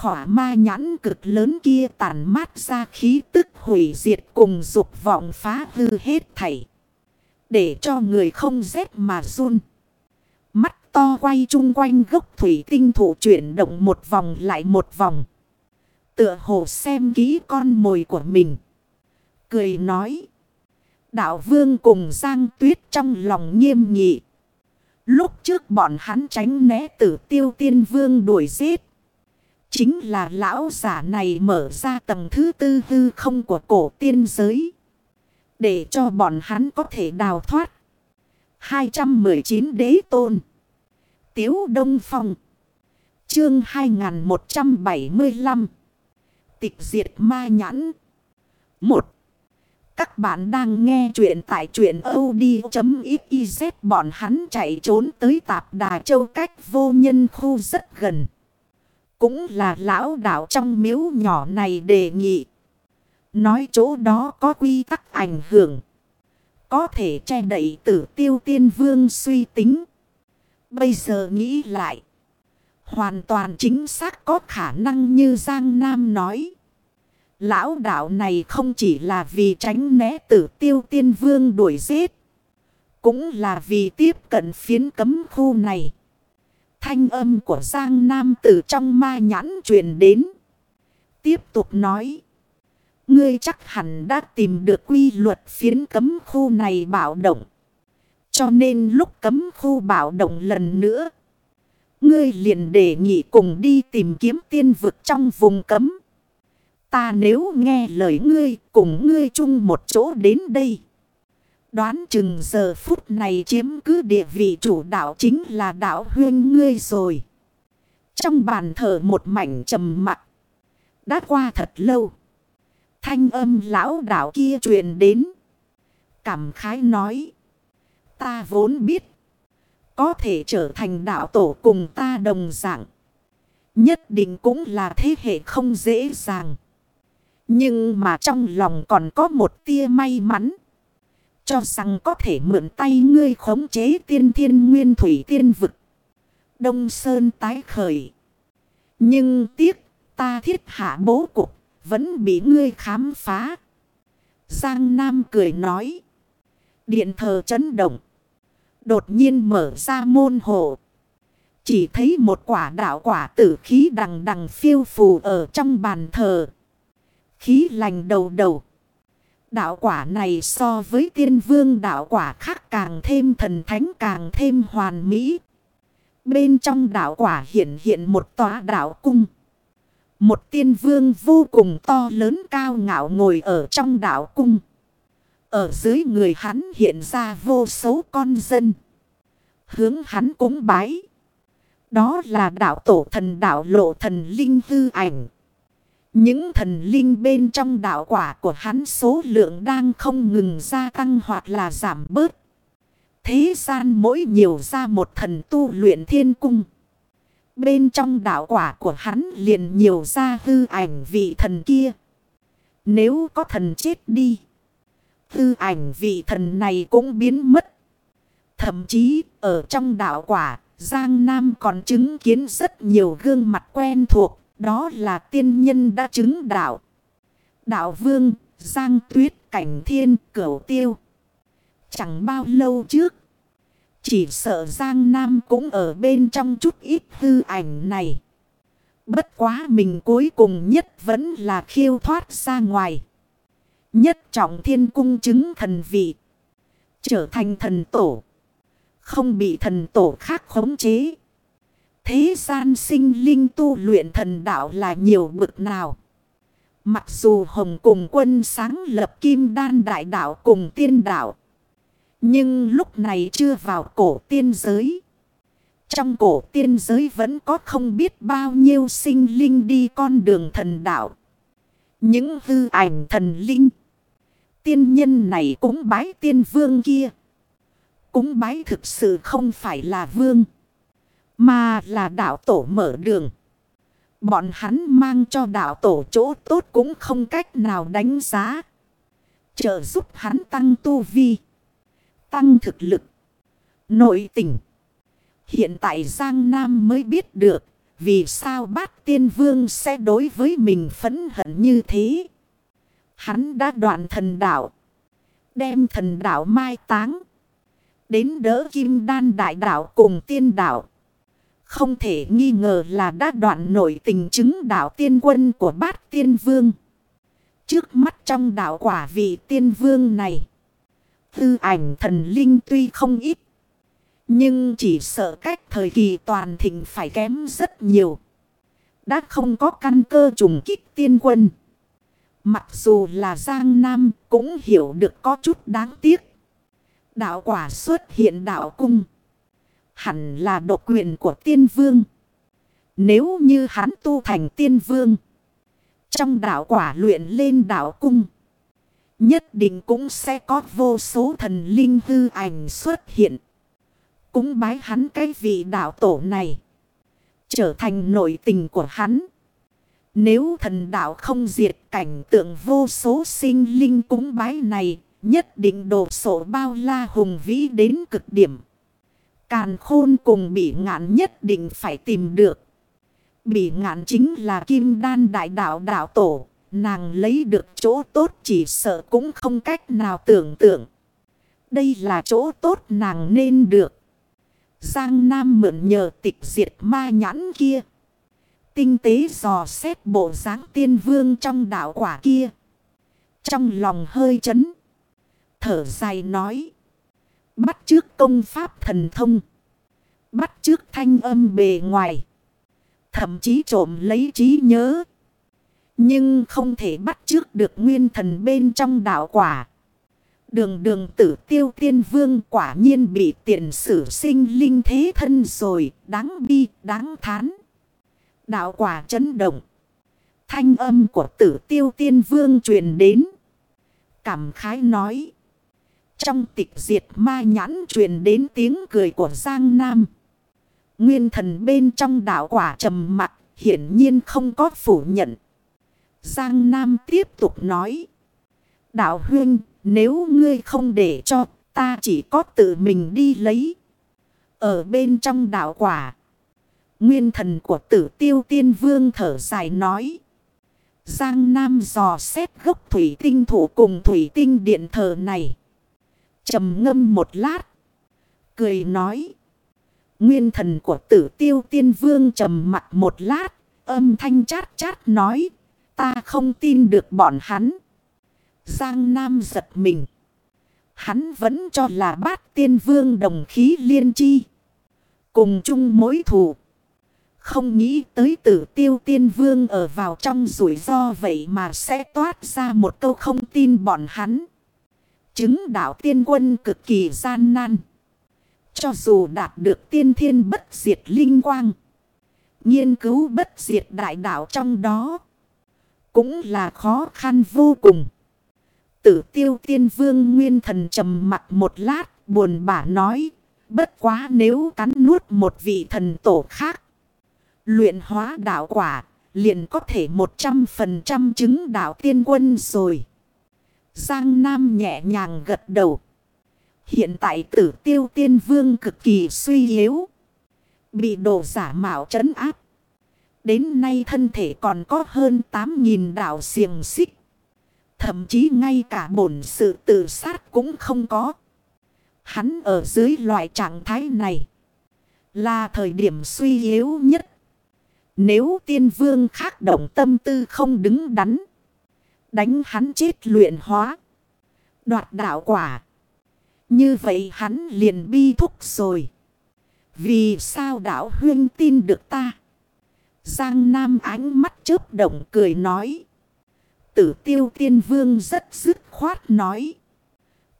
Khỏa ma nhãn cực lớn kia tàn mát ra khí tức hủy diệt cùng dục vọng phá hư hết thảy. Để cho người không rét mà run. Mắt to quay chung quanh gốc thủy tinh thủ chuyển động một vòng lại một vòng. Tựa hồ xem kỹ con mồi của mình. Cười nói. Đạo vương cùng Giang Tuyết trong lòng nghiêm nghị. Lúc trước bọn hắn tránh né tử tiêu tiên vương đuổi giết. Chính là lão giả này mở ra tầng thứ tư hư không của cổ tiên giới. Để cho bọn hắn có thể đào thoát. 219 đế tôn. Tiếu Đông Phong. Chương 2175. Tịch diệt ma nhãn. 1. Các bạn đang nghe chuyện tại chuyện od.xyz bọn hắn chạy trốn tới tạp Đà Châu cách vô nhân khu rất gần. Cũng là lão đạo trong miếu nhỏ này đề nghị. Nói chỗ đó có quy tắc ảnh hưởng. Có thể che đậy tử tiêu tiên vương suy tính. Bây giờ nghĩ lại. Hoàn toàn chính xác có khả năng như Giang Nam nói. Lão đạo này không chỉ là vì tránh né tử tiêu tiên vương đuổi giết. Cũng là vì tiếp cận phiến cấm khu này. Thanh âm của Giang Nam từ trong ma nhãn truyền đến. Tiếp tục nói. Ngươi chắc hẳn đã tìm được quy luật phiến cấm khu này bảo động. Cho nên lúc cấm khu bảo động lần nữa. Ngươi liền đề nghị cùng đi tìm kiếm tiên vực trong vùng cấm. Ta nếu nghe lời ngươi cùng ngươi chung một chỗ đến đây. Đoán chừng giờ phút này chiếm cứ địa vị chủ đạo chính là đạo huyên ngươi rồi. Trong bàn thờ một mảnh trầm mặc. Đã qua thật lâu. Thanh âm lão đạo kia truyền đến. Cảm khái nói. Ta vốn biết. Có thể trở thành đạo tổ cùng ta đồng dạng. Nhất định cũng là thế hệ không dễ dàng. Nhưng mà trong lòng còn có một tia may mắn. Cho rằng có thể mượn tay ngươi khống chế tiên thiên nguyên thủy tiên vực. Đông Sơn tái khởi. Nhưng tiếc, ta thiết hạ bố cục, vẫn bị ngươi khám phá. Giang Nam cười nói. Điện thờ chấn động. Đột nhiên mở ra môn hộ. Chỉ thấy một quả đạo quả tử khí đằng đằng phiêu phù ở trong bàn thờ. Khí lành đầu đầu. Đạo quả này so với tiên vương đạo quả khác càng thêm thần thánh càng thêm hoàn mỹ. Bên trong đạo quả hiện hiện một tòa đạo cung. Một tiên vương vô cùng to lớn cao ngạo ngồi ở trong đạo cung. Ở dưới người hắn hiện ra vô số con dân. Hướng hắn cúng bái. Đó là đạo tổ thần đạo lộ thần linh hư ảnh. Những thần linh bên trong đạo quả của hắn số lượng đang không ngừng gia tăng hoặc là giảm bớt. Thế gian mỗi nhiều ra một thần tu luyện thiên cung. Bên trong đạo quả của hắn liền nhiều ra hư ảnh vị thần kia. Nếu có thần chết đi. Hư ảnh vị thần này cũng biến mất. Thậm chí ở trong đạo quả, Giang Nam còn chứng kiến rất nhiều gương mặt quen thuộc. Đó là tiên nhân đã chứng đạo. Đạo vương, Giang Tuyết, Cảnh Thiên, Cửu Tiêu. Chẳng bao lâu trước. Chỉ sợ Giang Nam cũng ở bên trong chút ít hư ảnh này. Bất quá mình cuối cùng nhất vẫn là khiêu thoát ra ngoài. Nhất trọng thiên cung chứng thần vị. Trở thành thần tổ. Không bị thần tổ khác khống chế. Thế gian sinh linh tu luyện thần đạo là nhiều bực nào. Mặc dù Hồng cùng quân sáng lập kim đan đại đạo cùng tiên đạo. Nhưng lúc này chưa vào cổ tiên giới. Trong cổ tiên giới vẫn có không biết bao nhiêu sinh linh đi con đường thần đạo. Những hư ảnh thần linh. Tiên nhân này cũng bái tiên vương kia. Cúng bái thực sự không phải là vương. Mà là đạo tổ mở đường. Bọn hắn mang cho đạo tổ chỗ tốt cũng không cách nào đánh giá. Trợ giúp hắn tăng tu vi. Tăng thực lực. Nội tình. Hiện tại Giang Nam mới biết được. Vì sao bát tiên vương sẽ đối với mình phẫn hận như thế? Hắn đã đoạn thần đạo. Đem thần đạo mai táng. Đến đỡ kim đan đại đạo cùng tiên đạo. Không thể nghi ngờ là đã đoạn nổi tình chứng đạo tiên quân của bát tiên vương. Trước mắt trong đạo quả vị tiên vương này. Tư ảnh thần linh tuy không ít. Nhưng chỉ sợ cách thời kỳ toàn thịnh phải kém rất nhiều. Đã không có căn cơ trùng kích tiên quân. Mặc dù là Giang Nam cũng hiểu được có chút đáng tiếc. Đạo quả xuất hiện đạo cung. Hẳn là độc quyền của tiên vương. Nếu như hắn tu thành tiên vương. Trong đạo quả luyện lên đạo cung. Nhất định cũng sẽ có vô số thần linh hư ảnh xuất hiện. Cũng bái hắn cái vị đạo tổ này. Trở thành nội tình của hắn. Nếu thần đạo không diệt cảnh tượng vô số sinh linh cúng bái này, nhất định đổ sổ bao la hùng vĩ đến cực điểm. Càn khôn cùng bị ngạn nhất định phải tìm được. Bị ngạn chính là kim đan đại đạo đạo tổ. Nàng lấy được chỗ tốt chỉ sợ cũng không cách nào tưởng tượng. Đây là chỗ tốt nàng nên được. Giang Nam mượn nhờ tịch diệt ma nhãn kia. Tinh tế dò xét bộ dáng tiên vương trong đạo quả kia. Trong lòng hơi chấn. Thở dài nói. Bắt trước công pháp thần thông. Bắt trước thanh âm bề ngoài. Thậm chí trộm lấy trí nhớ. Nhưng không thể bắt trước được nguyên thần bên trong đạo quả. Đường đường tử tiêu tiên vương quả nhiên bị tiền sử sinh linh thế thân rồi. Đáng bi, đáng thán. Đạo quả chấn động. Thanh âm của tử tiêu tiên vương truyền đến. Cảm khái nói. Trong tịch diệt ma nhãn truyền đến tiếng cười của Giang Nam. Nguyên thần bên trong đạo quả trầm mặt hiển nhiên không có phủ nhận. Giang Nam tiếp tục nói. Đạo huynh, nếu ngươi không để cho, ta chỉ có tự mình đi lấy. Ở bên trong đạo quả. Nguyên thần của tử tiêu tiên vương thở dài nói. Giang Nam dò xét gốc thủy tinh thủ cùng thủy tinh điện thờ này trầm ngâm một lát. Cười nói. Nguyên thần của tử tiêu tiên vương trầm mặt một lát. Âm thanh chát chát nói. Ta không tin được bọn hắn. Giang Nam giật mình. Hắn vẫn cho là bát tiên vương đồng khí liên chi. Cùng chung mối thù. Không nghĩ tới tử tiêu tiên vương ở vào trong rủi ro vậy mà sẽ toát ra một câu không tin bọn hắn. Chứng đạo tiên quân cực kỳ gian nan. Cho dù đạt được tiên thiên bất diệt linh quang. Nghiên cứu bất diệt đại đạo trong đó. Cũng là khó khăn vô cùng. Tử tiêu tiên vương nguyên thần trầm mặt một lát, buồn bã nói. Bất quá nếu cắn nuốt một vị thần tổ khác. Luyện hóa đạo quả, liền có thể một trăm phần trăm chứng đạo tiên quân rồi. Giang Nam nhẹ nhàng gật đầu. Hiện tại tử tiêu tiên vương cực kỳ suy yếu. Bị đồ giả mạo trấn áp. Đến nay thân thể còn có hơn 8.000 đạo xiềng xích. Thậm chí ngay cả bổn sự tự sát cũng không có. Hắn ở dưới loại trạng thái này. Là thời điểm suy yếu nhất. Nếu tiên vương khác động tâm tư không đứng đắn. Đánh hắn chết luyện hóa. Đoạt đạo quả. Như vậy hắn liền bi thúc rồi. Vì sao đạo huyên tin được ta? Giang Nam ánh mắt chớp động cười nói. Tử tiêu tiên vương rất dứt khoát nói.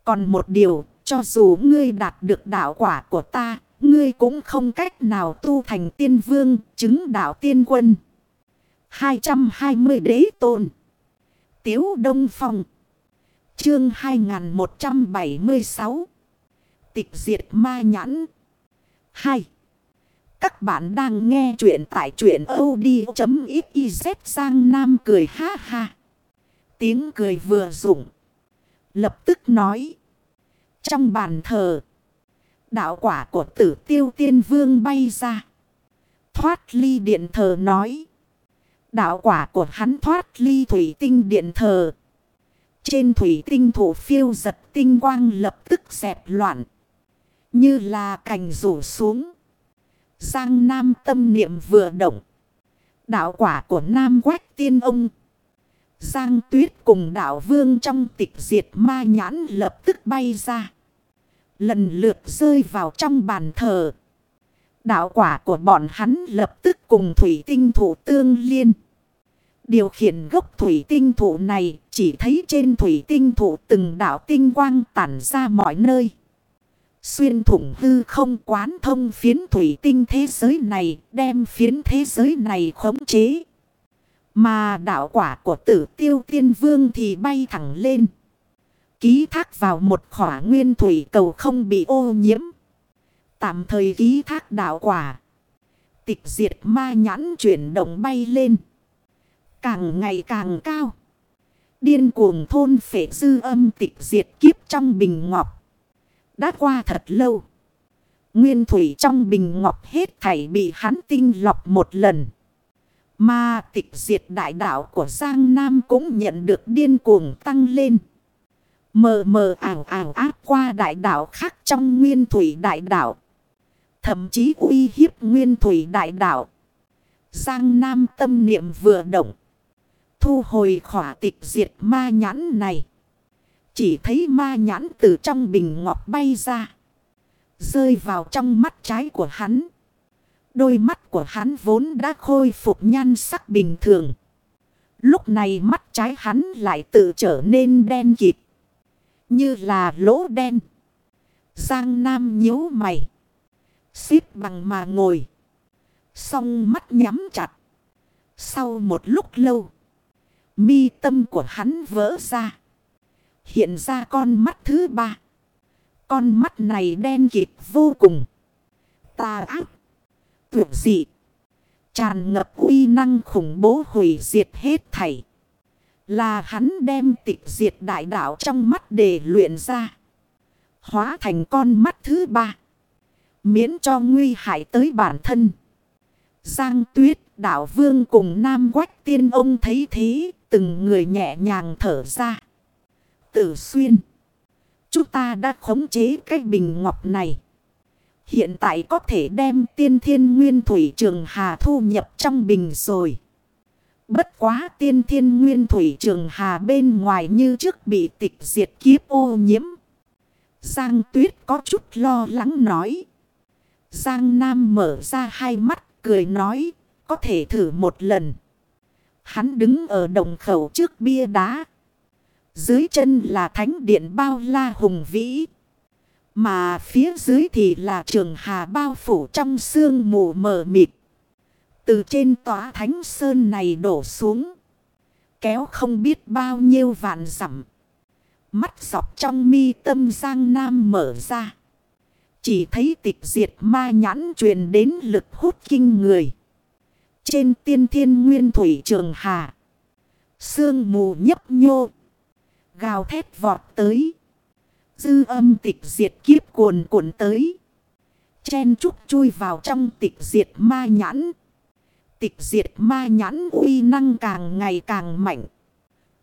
Còn một điều, cho dù ngươi đạt được đạo quả của ta, ngươi cũng không cách nào tu thành tiên vương, chứng đạo tiên quân. 220 đế tôn. Tiếu Đông Phong. Chương 2176. Tịch diệt ma nhãn. 2. Các bạn đang nghe chuyện tại truyện od.xyz sang nam cười ha ha. Tiếng cười vừa rụng. Lập tức nói. Trong bàn thờ. Đạo quả của tử tiêu tiên vương bay ra. Thoát ly điện thờ nói. Đạo quả của hắn thoát ly thủy tinh điện thờ. Trên thủy tinh thủ phiêu giật tinh quang lập tức dẹp loạn. Như là cành rủ xuống. Giang Nam tâm niệm vừa động. Đạo quả của Nam Quách Tiên Ông. Giang Tuyết cùng đạo vương trong tịch diệt ma nhãn lập tức bay ra. Lần lượt rơi vào trong bàn thờ. Đạo quả của bọn hắn lập tức cùng thủy tinh thủ tương liên. Điều khiển gốc thủy tinh thủ này chỉ thấy trên thủy tinh thủ từng đạo tinh quang tản ra mọi nơi. Xuyên thủng hư không quán thông phiến thủy tinh thế giới này, đem phiến thế giới này khống chế. Mà đạo quả của tử tiêu tiên vương thì bay thẳng lên. Ký thác vào một khỏa nguyên thủy cầu không bị ô nhiễm. Tạm thời ký thác đạo quả. Tịch diệt ma nhãn chuyển động bay lên. Càng ngày càng cao. Điên cuồng thôn phệ dư âm tịch diệt kiếp trong bình ngọc. Đã qua thật lâu. Nguyên thủy trong bình ngọc hết thảy bị hắn tinh lọc một lần. Mà tịch diệt đại đạo của Giang Nam cũng nhận được điên cuồng tăng lên. Mờ mờ ảo ảo áp qua đại đạo khác trong nguyên thủy đại đạo. Thậm chí uy hiếp nguyên thủy đại đạo. Giang Nam tâm niệm vừa động. Thu hồi khỏa tịch diệt ma nhãn này. Chỉ thấy ma nhãn từ trong bình ngọc bay ra. Rơi vào trong mắt trái của hắn. Đôi mắt của hắn vốn đã khôi phục nhan sắc bình thường. Lúc này mắt trái hắn lại tự trở nên đen kịt. Như là lỗ đen. Giang Nam nhíu mày. Xít bằng mà ngồi. Xong mắt nhắm chặt. Sau một lúc lâu. Mi tâm của hắn vỡ ra. Hiện ra con mắt thứ ba. Con mắt này đen kịt vô cùng. Tà ác. Tuyệt dị. Tràn ngập uy năng khủng bố hủy diệt hết thảy. Là hắn đem tịch diệt đại đạo trong mắt để luyện ra. Hóa thành con mắt thứ ba. Miễn cho nguy hại tới bản thân. Giang tuyết, đạo vương cùng nam quách tiên ông thấy thế. Từng người nhẹ nhàng thở ra. Tử xuyên. Chúng ta đã khống chế cái bình ngọc này. Hiện tại có thể đem tiên thiên nguyên thủy trường hà thu nhập trong bình rồi. Bất quá tiên thiên nguyên thủy trường hà bên ngoài như trước bị tịch diệt kiếp ô nhiễm. Giang tuyết có chút lo lắng nói. Giang Nam mở ra hai mắt, cười nói, có thể thử một lần. Hắn đứng ở đồng khẩu trước bia đá. Dưới chân là thánh điện bao la hùng vĩ. Mà phía dưới thì là trường hà bao phủ trong sương mù mờ mịt. Từ trên tòa thánh sơn này đổ xuống. Kéo không biết bao nhiêu vạn dặm Mắt dọc trong mi tâm Giang Nam mở ra. Chỉ thấy tịch diệt ma nhãn truyền đến lực hút kinh người. Trên tiên thiên nguyên thủy trường hà. Sương mù nhấp nhô. Gào thét vọt tới. Dư âm tịch diệt kiếp cuồn cuộn tới. Chen trúc chui vào trong tịch diệt ma nhãn. Tịch diệt ma nhãn uy năng càng ngày càng mạnh.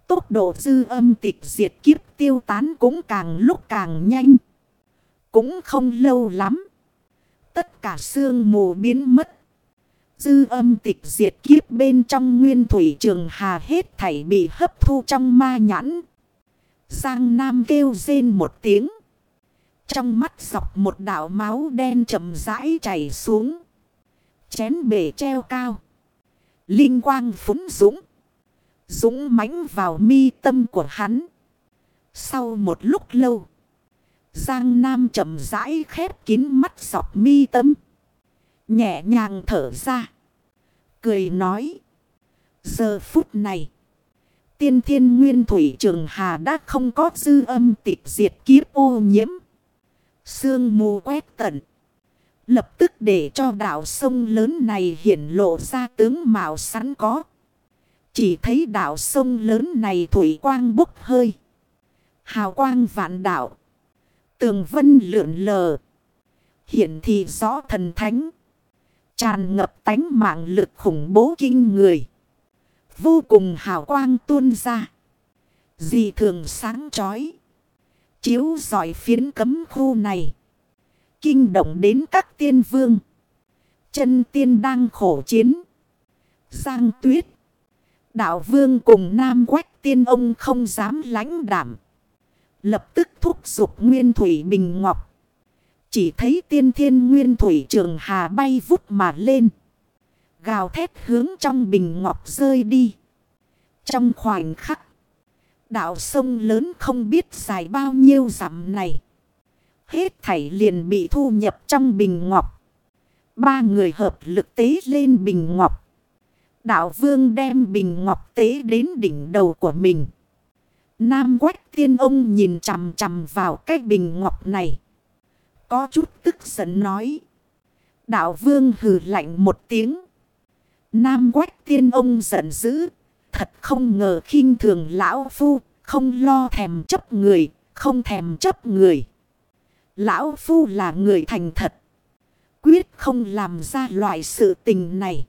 Tốc độ dư âm tịch diệt kiếp tiêu tán cũng càng lúc càng nhanh. Cũng không lâu lắm. Tất cả sương mù biến mất. Dư âm tịch diệt kiếp bên trong nguyên thủy trường hà hết thảy bị hấp thu trong ma nhãn. Giang Nam kêu rên một tiếng. Trong mắt dọc một đảo máu đen chậm rãi chảy xuống. Chén bể treo cao. Linh quang phúng dũng. Dũng mãnh vào mi tâm của hắn. Sau một lúc lâu. Giang Nam chậm rãi khép kín mắt dọc mi tâm. Nhẹ nhàng thở ra. Cười nói. Giờ phút này. Tiên thiên nguyên thủy trường hà đã không có dư âm tịch diệt kiếp ô nhiễm. Sương mù quét tận. Lập tức để cho đảo sông lớn này hiển lộ ra tướng mạo sẵn có. Chỉ thấy đảo sông lớn này thủy quang bốc hơi. Hào quang vạn đảo. Tường vân lượn lờ. Hiện thì rõ thần thánh. Tràn ngập tánh mạng lực khủng bố kinh người. Vô cùng hào quang tuôn ra. Dị thường sáng chói. Chiếu giỏi phiến cấm khu này. Kinh động đến các tiên vương. Chân tiên đang khổ chiến. Giang tuyết. Đạo vương cùng Nam Quách tiên ông không dám lãnh đảm. Lập tức thúc giục Nguyên Thủy Bình Ngọc. Chỉ thấy tiên thiên Nguyên Thủy Trường Hà bay vút mà lên. Gào thét hướng trong Bình Ngọc rơi đi. Trong khoảnh khắc. Đạo sông lớn không biết dài bao nhiêu dặm này. Hết thảy liền bị thu nhập trong Bình Ngọc. Ba người hợp lực tế lên Bình Ngọc. Đạo vương đem bình ngọc tế đến đỉnh đầu của mình. Nam quách tiên ông nhìn chằm chằm vào cái bình ngọc này. Có chút tức giận nói. Đạo vương hừ lạnh một tiếng. Nam quách tiên ông giận dữ. Thật không ngờ khinh thường lão phu. Không lo thèm chấp người. Không thèm chấp người. Lão phu là người thành thật. Quyết không làm ra loại sự tình này.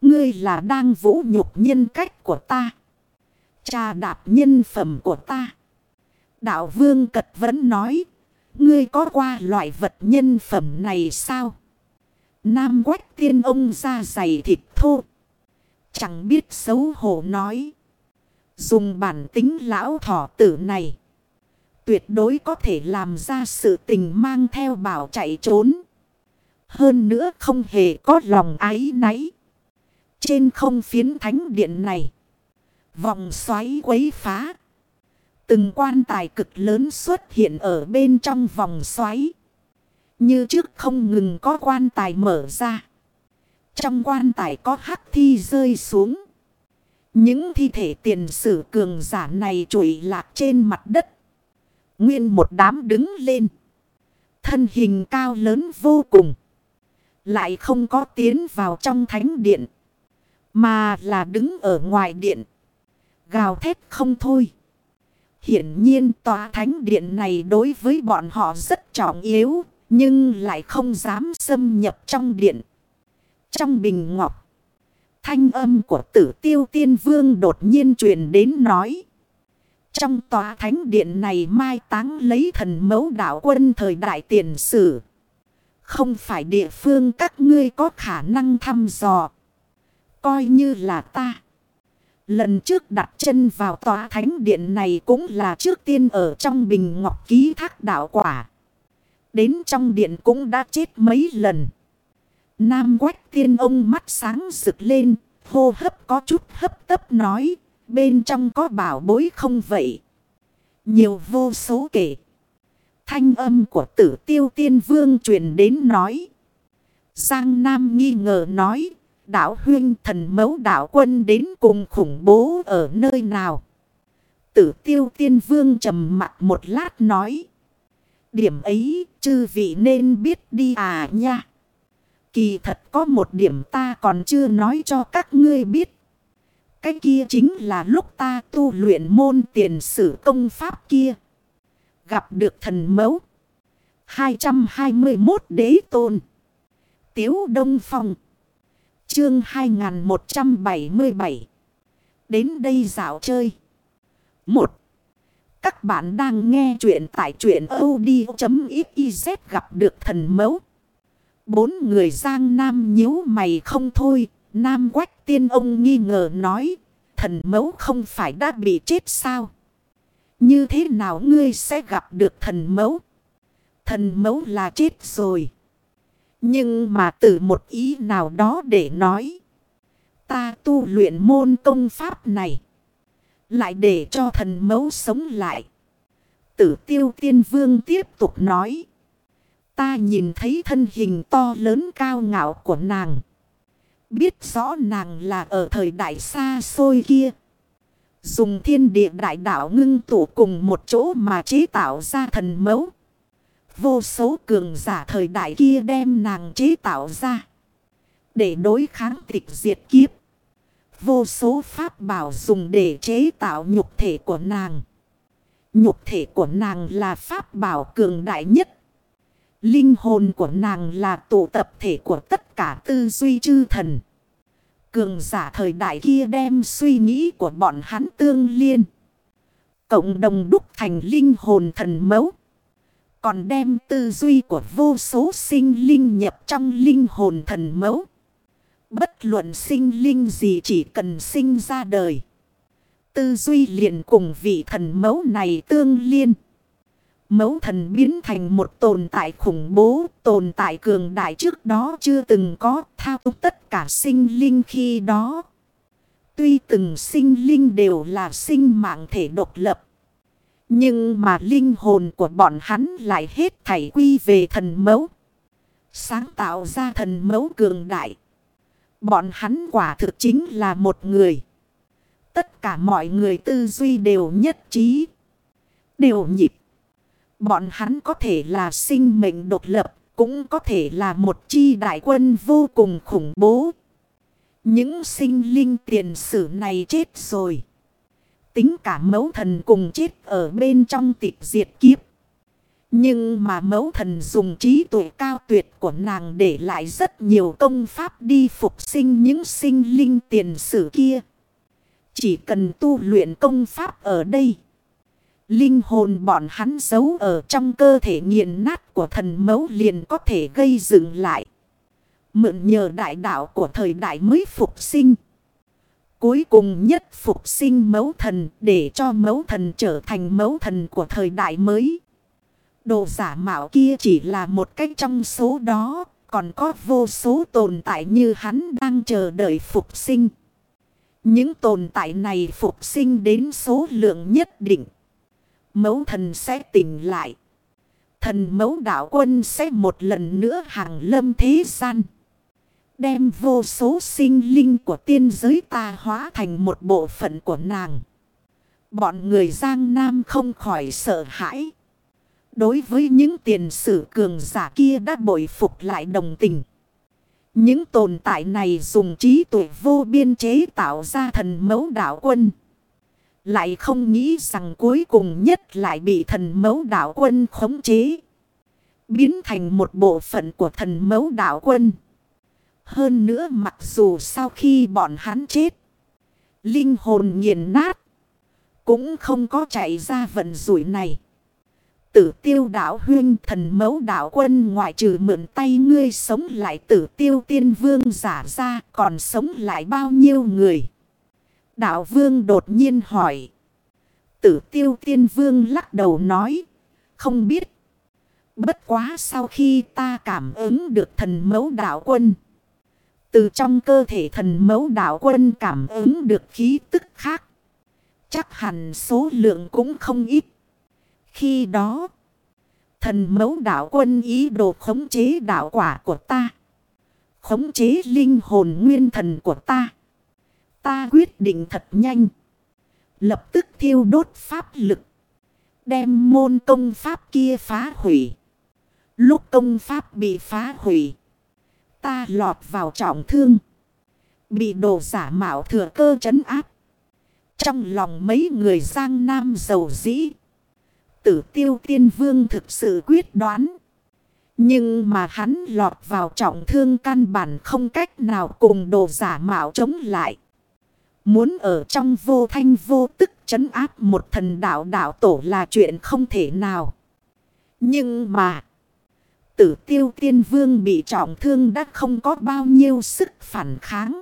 Ngươi là đang vũ nhục nhân cách của ta. Trà đạp nhân phẩm của ta. Đạo vương cật vẫn nói. Ngươi có qua loại vật nhân phẩm này sao? Nam quách tiên ông ra dày thịt thô. Chẳng biết xấu hổ nói. Dùng bản tính lão thỏ tử này. Tuyệt đối có thể làm ra sự tình mang theo bảo chạy trốn. Hơn nữa không hề có lòng ái náy. Trên không phiến thánh điện này. Vòng xoáy quấy phá. Từng quan tài cực lớn xuất hiện ở bên trong vòng xoáy. Như trước không ngừng có quan tài mở ra. Trong quan tài có hắc thi rơi xuống. Những thi thể tiền sử cường giả này trụi lạc trên mặt đất. Nguyên một đám đứng lên. Thân hình cao lớn vô cùng. Lại không có tiến vào trong thánh điện. Mà là đứng ở ngoài điện. Gào thét không thôi. Hiển nhiên tòa thánh điện này đối với bọn họ rất trọng yếu. Nhưng lại không dám xâm nhập trong điện. Trong bình ngọc. Thanh âm của tử tiêu tiên vương đột nhiên truyền đến nói. Trong tòa thánh điện này mai táng lấy thần mẫu đạo quân thời đại tiền sử. Không phải địa phương các ngươi có khả năng thăm dò coi như là ta. Lần trước đặt chân vào tòa thánh điện này cũng là trước tiên ở trong bình ngọc ký thác đạo quả. Đến trong điện cũng đã chết mấy lần. Nam quách tiên ông mắt sáng rực lên, hô hấp có chút hấp tấp nói, bên trong có bảo bối không vậy. Nhiều vô số kể. Thanh âm của tử tiêu tiên vương truyền đến nói. Giang Nam nghi ngờ nói, Đạo huyên thần mẫu đạo quân đến cùng khủng bố ở nơi nào? Tử tiêu tiên vương trầm mặt một lát nói. Điểm ấy, chư vị nên biết đi à nha. Kỳ thật có một điểm ta còn chưa nói cho các ngươi biết. Cái kia chính là lúc ta tu luyện môn tiền sử công pháp kia. Gặp được thần mẫu. 221 đế tôn. Tiếu Đông Phong. Chương 2177 Đến đây dạo chơi 1. Các bạn đang nghe chuyện tại chuyện od.xyz gặp được thần mẫu. Bốn người giang nam nhíu mày không thôi. Nam quách tiên ông nghi ngờ nói. Thần mẫu không phải đã bị chết sao? Như thế nào ngươi sẽ gặp được thần mẫu? Thần mẫu là chết rồi. Nhưng mà từ một ý nào đó để nói. Ta tu luyện môn công pháp này. Lại để cho thần mẫu sống lại. Tử tiêu tiên vương tiếp tục nói. Ta nhìn thấy thân hình to lớn cao ngạo của nàng. Biết rõ nàng là ở thời đại xa xôi kia. Dùng thiên địa đại đạo ngưng tụ cùng một chỗ mà chế tạo ra thần mẫu. Vô số cường giả thời đại kia đem nàng chế tạo ra. Để đối kháng tịch diệt kiếp. Vô số pháp bảo dùng để chế tạo nhục thể của nàng. Nhục thể của nàng là pháp bảo cường đại nhất. Linh hồn của nàng là tụ tập thể của tất cả tư duy chư thần. Cường giả thời đại kia đem suy nghĩ của bọn hắn tương liên. Cộng đồng đúc thành linh hồn thần mẫu. Còn đem tư duy của vô số sinh linh nhập trong linh hồn thần mẫu. Bất luận sinh linh gì chỉ cần sinh ra đời. Tư duy liền cùng vị thần mẫu này tương liên. Mẫu thần biến thành một tồn tại khủng bố, tồn tại cường đại trước đó chưa từng có thao túng tất cả sinh linh khi đó. Tuy từng sinh linh đều là sinh mạng thể độc lập. Nhưng mà linh hồn của bọn hắn lại hết thảy quy về thần mẫu. Sáng tạo ra thần mẫu cường đại. Bọn hắn quả thực chính là một người. Tất cả mọi người tư duy đều nhất trí. Đều nhịp. Bọn hắn có thể là sinh mệnh độc lập. Cũng có thể là một chi đại quân vô cùng khủng bố. Những sinh linh tiền sử này chết rồi. Tính cả mẫu thần cùng chết ở bên trong tịch diệt kiếp. Nhưng mà mẫu thần dùng trí tuệ cao tuyệt của nàng để lại rất nhiều công pháp đi phục sinh những sinh linh tiền sử kia. Chỉ cần tu luyện công pháp ở đây. Linh hồn bọn hắn giấu ở trong cơ thể nghiền nát của thần mẫu liền có thể gây dựng lại. Mượn nhờ đại đạo của thời đại mới phục sinh. Cuối cùng nhất phục sinh mẫu thần để cho mẫu thần trở thành mẫu thần của thời đại mới. Đồ giả mạo kia chỉ là một cách trong số đó, còn có vô số tồn tại như hắn đang chờ đợi phục sinh. Những tồn tại này phục sinh đến số lượng nhất định. Mẫu thần sẽ tỉnh lại. Thần mẫu đạo quân sẽ một lần nữa hàng lâm thế gian. Đem vô số sinh linh của tiên giới ta hóa thành một bộ phận của nàng. Bọn người Giang Nam không khỏi sợ hãi. Đối với những tiền sử cường giả kia đã bội phục lại đồng tình. Những tồn tại này dùng trí tuệ vô biên chế tạo ra thần mẫu đạo quân. Lại không nghĩ rằng cuối cùng nhất lại bị thần mẫu đạo quân khống chế. Biến thành một bộ phận của thần mẫu đạo quân. Hơn nữa mặc dù sau khi bọn hắn chết. Linh hồn nghiền nát. Cũng không có chạy ra vận rủi này. Tử tiêu đạo huyên thần mẫu đạo quân, ngoại trừ mượn tay ngươi sống lại tử tiêu tiên vương giả ra, còn sống lại bao nhiêu người. Đạo vương đột nhiên hỏi. Tử tiêu tiên vương lắc đầu nói. Không biết. Bất quá sau khi ta cảm ứng được thần mẫu đạo quân. Từ trong cơ thể thần mẫu đạo quân cảm ứng được khí tức khác. Chắc hẳn số lượng cũng không ít. Khi đó, thần mẫu đạo quân ý đồ khống chế đạo quả của ta. Khống chế linh hồn nguyên thần của ta. Ta quyết định thật nhanh. Lập tức thiêu đốt pháp lực. Đem môn công pháp kia phá hủy. Lúc công pháp bị phá hủy. Ta lọt vào trọng thương. Bị đồ giả mạo thừa cơ chấn áp. Trong lòng mấy người giang nam giàu dĩ. Tử tiêu tiên vương thực sự quyết đoán. Nhưng mà hắn lọt vào trọng thương căn bản không cách nào cùng đồ giả mạo chống lại. Muốn ở trong vô thanh vô tức chấn áp một thần đạo đạo tổ là chuyện không thể nào. Nhưng mà... Tử tiêu tiên vương bị trọng thương đã không có bao nhiêu sức phản kháng.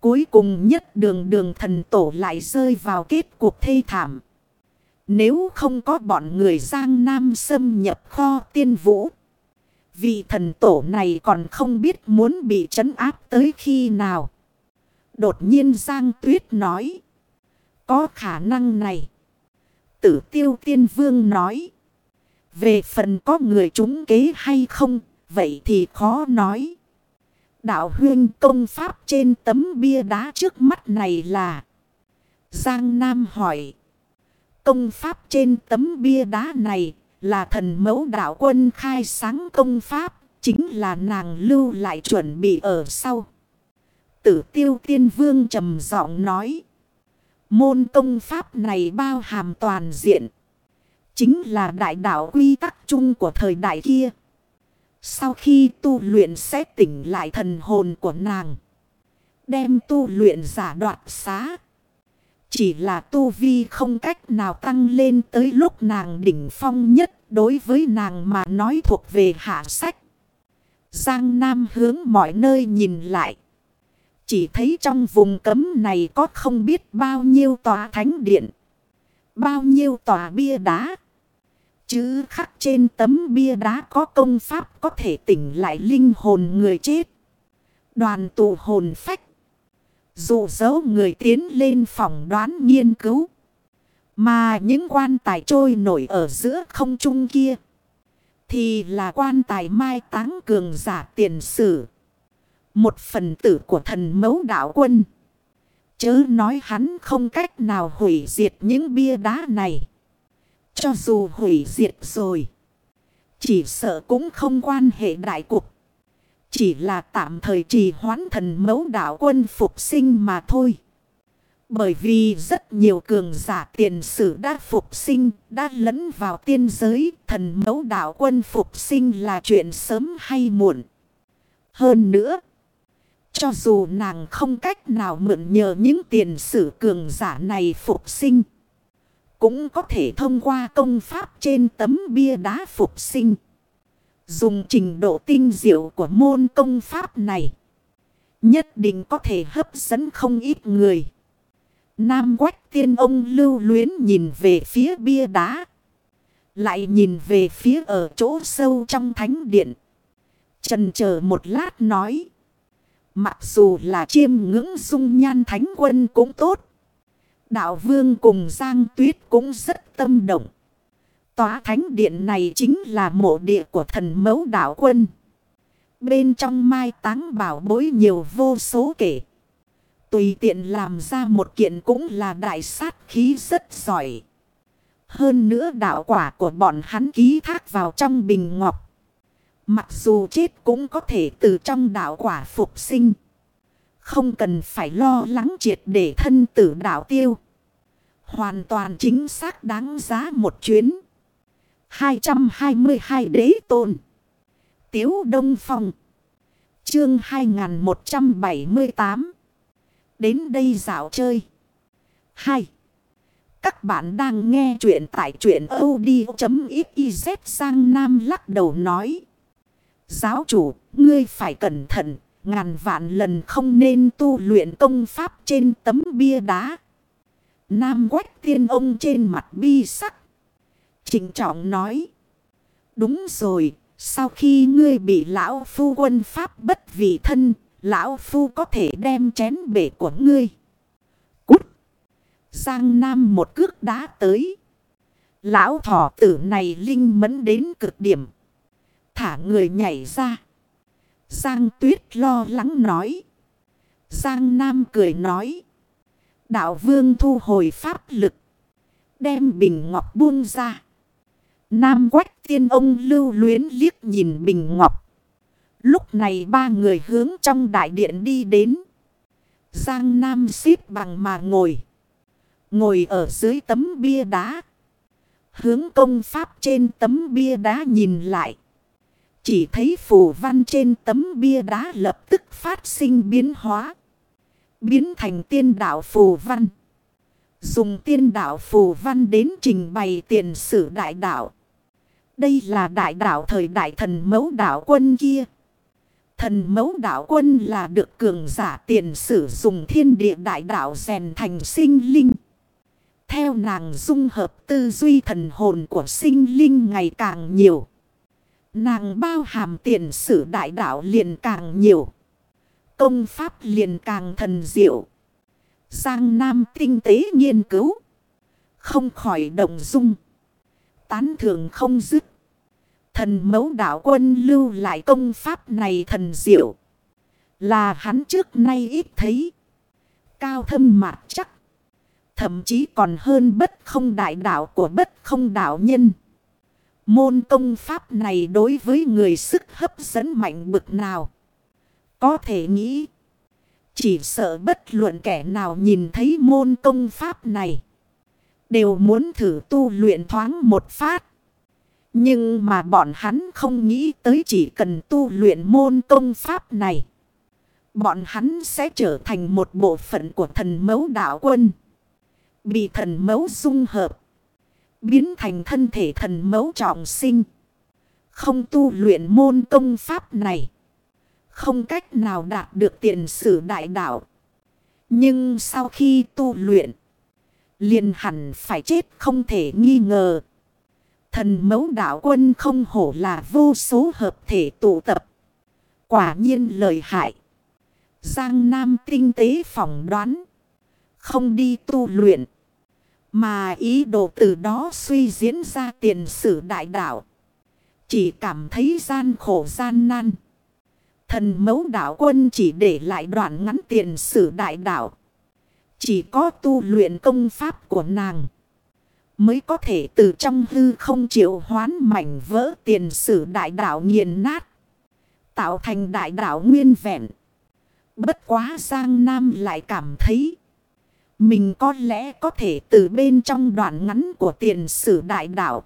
Cuối cùng nhất đường đường thần tổ lại rơi vào kết cuộc thê thảm. Nếu không có bọn người Giang Nam xâm nhập kho tiên vũ. Vị thần tổ này còn không biết muốn bị trấn áp tới khi nào. Đột nhiên Giang Tuyết nói. Có khả năng này. Tử tiêu tiên vương nói. Về phần có người trúng kế hay không, vậy thì khó nói. Đạo huyên công pháp trên tấm bia đá trước mắt này là... Giang Nam hỏi. Công pháp trên tấm bia đá này là thần mẫu đạo quân khai sáng công pháp, chính là nàng lưu lại chuẩn bị ở sau. Tử tiêu tiên vương trầm giọng nói. Môn công pháp này bao hàm toàn diện. Chính là đại đạo quy tắc chung của thời đại kia. Sau khi tu luyện sẽ tỉnh lại thần hồn của nàng. Đem tu luyện giả đoạt xá. Chỉ là tu vi không cách nào tăng lên tới lúc nàng đỉnh phong nhất đối với nàng mà nói thuộc về hạ sách. Giang Nam hướng mọi nơi nhìn lại. Chỉ thấy trong vùng cấm này có không biết bao nhiêu tòa thánh điện. Bao nhiêu tòa bia đá. Chứ khắc trên tấm bia đá có công pháp có thể tỉnh lại linh hồn người chết. Đoàn tụ hồn phách. Dụ dấu người tiến lên phòng đoán nghiên cứu. Mà những quan tài trôi nổi ở giữa không trung kia. Thì là quan tài mai táng cường giả tiền sử. Một phần tử của thần mẫu đạo quân. Chớ nói hắn không cách nào hủy diệt những bia đá này. Cho dù hủy diệt rồi. Chỉ sợ cũng không quan hệ đại cục. Chỉ là tạm thời trì hoãn thần mẫu đạo quân phục sinh mà thôi. Bởi vì rất nhiều cường giả tiền sử đã phục sinh, đã lẫn vào tiên giới, thần mẫu đạo quân phục sinh là chuyện sớm hay muộn. Hơn nữa, cho dù nàng không cách nào mượn nhờ những tiền sử cường giả này phục sinh, cũng có thể thông qua công pháp trên tấm bia đá phục sinh. Dùng trình độ tinh diệu của môn công pháp này. Nhất định có thể hấp dẫn không ít người. Nam quách tiên ông lưu luyến nhìn về phía bia đá. Lại nhìn về phía ở chỗ sâu trong thánh điện. Trần chờ một lát nói. Mặc dù là chiêm ngưỡng dung nhan thánh quân cũng tốt. Đạo vương cùng Giang Tuyết cũng rất tâm động. Tòa thánh điện này chính là mộ địa của thần mẫu đạo quân. Bên trong mai táng bảo bối nhiều vô số kể. Tùy tiện làm ra một kiện cũng là đại sát khí rất giỏi. Hơn nữa đạo quả của bọn hắn ký thác vào trong bình ngọc. Mặc dù chết cũng có thể từ trong đạo quả phục sinh. Không cần phải lo lắng triệt để thân tử đạo tiêu. Hoàn toàn chính xác đáng giá một chuyến. 222 đế tôn. Tiếu Đông Phong. Chương 2178. Đến đây dạo chơi. 2. Các bạn đang nghe chuyện tại chuyện od.xyz sang Nam lắc đầu nói. Giáo chủ, ngươi phải cẩn thận, ngàn vạn lần không nên tu luyện công pháp trên tấm bia đá. Nam quách tiên ông trên mặt bi sắc. Trịnh trọng nói. Đúng rồi, sau khi ngươi bị lão phu quân pháp bất vị thân, lão phu có thể đem chén bể của ngươi. Cút! Giang Nam một cước đá tới. Lão thỏ tử này linh mẫn đến cực điểm. Thả người nhảy ra. Giang Tuyết lo lắng nói. Giang Nam cười nói. Đạo vương thu hồi pháp lực. Đem bình ngọc buông ra. Nam quách tiên ông lưu luyến liếc nhìn bình ngọc. Lúc này ba người hướng trong đại điện đi đến. Giang Nam xếp bằng mà ngồi. Ngồi ở dưới tấm bia đá. Hướng công pháp trên tấm bia đá nhìn lại. Chỉ thấy phù văn trên tấm bia đá lập tức phát sinh biến hóa. Biến thành tiên đạo phù văn. Dùng tiên đạo phù văn đến trình bày tiền sử đại đạo. Đây là đại đạo thời đại thần mẫu đạo quân kia. Thần mẫu đạo quân là được cường giả tiền sử dùng thiên địa đại đạo rèn thành sinh linh. Theo nàng dung hợp tư duy thần hồn của sinh linh ngày càng nhiều. Nàng bao hàm tiền sử đại đạo liền càng nhiều. Công pháp liền càng thần diệu. Giang Nam tinh tế nghiên cứu. Không khỏi động dung. Tán thường không dứt. Thần mẫu đạo quân lưu lại công pháp này thần diệu. Là hắn trước nay ít thấy. Cao thâm mạc chắc. Thậm chí còn hơn bất không đại đạo của bất không đạo nhân. Môn công pháp này đối với người sức hấp dẫn mạnh bực nào. Có thể nghĩ. Chỉ sợ bất luận kẻ nào nhìn thấy môn công pháp này. Đều muốn thử tu luyện thoáng một phát. Nhưng mà bọn hắn không nghĩ tới chỉ cần tu luyện môn công pháp này. Bọn hắn sẽ trở thành một bộ phận của thần mẫu đạo quân. Bị thần mẫu dung hợp. Biến thành thân thể thần mẫu trọng sinh. Không tu luyện môn công pháp này. Không cách nào đạt được tiền sử đại đạo. Nhưng sau khi tu luyện. Liền hẳn phải chết không thể nghi ngờ. Thần mẫu đạo quân không hổ là vô số hợp thể tụ tập. Quả nhiên lời hại. Giang Nam tinh tế phỏng đoán. Không đi tu luyện. Mà ý đồ từ đó suy diễn ra tiền sử đại đạo. Chỉ cảm thấy gian khổ gian nan. Thần mẫu đạo quân chỉ để lại đoạn ngắn tiền sử đại đạo. Chỉ có tu luyện công pháp của nàng. Mới có thể từ trong hư không chịu hoán mảnh vỡ tiền sử đại đạo nghiền nát. Tạo thành đại đạo nguyên vẹn. Bất quá Giang Nam lại cảm thấy. Mình có lẽ có thể từ bên trong đoạn ngắn của tiền sử đại đạo.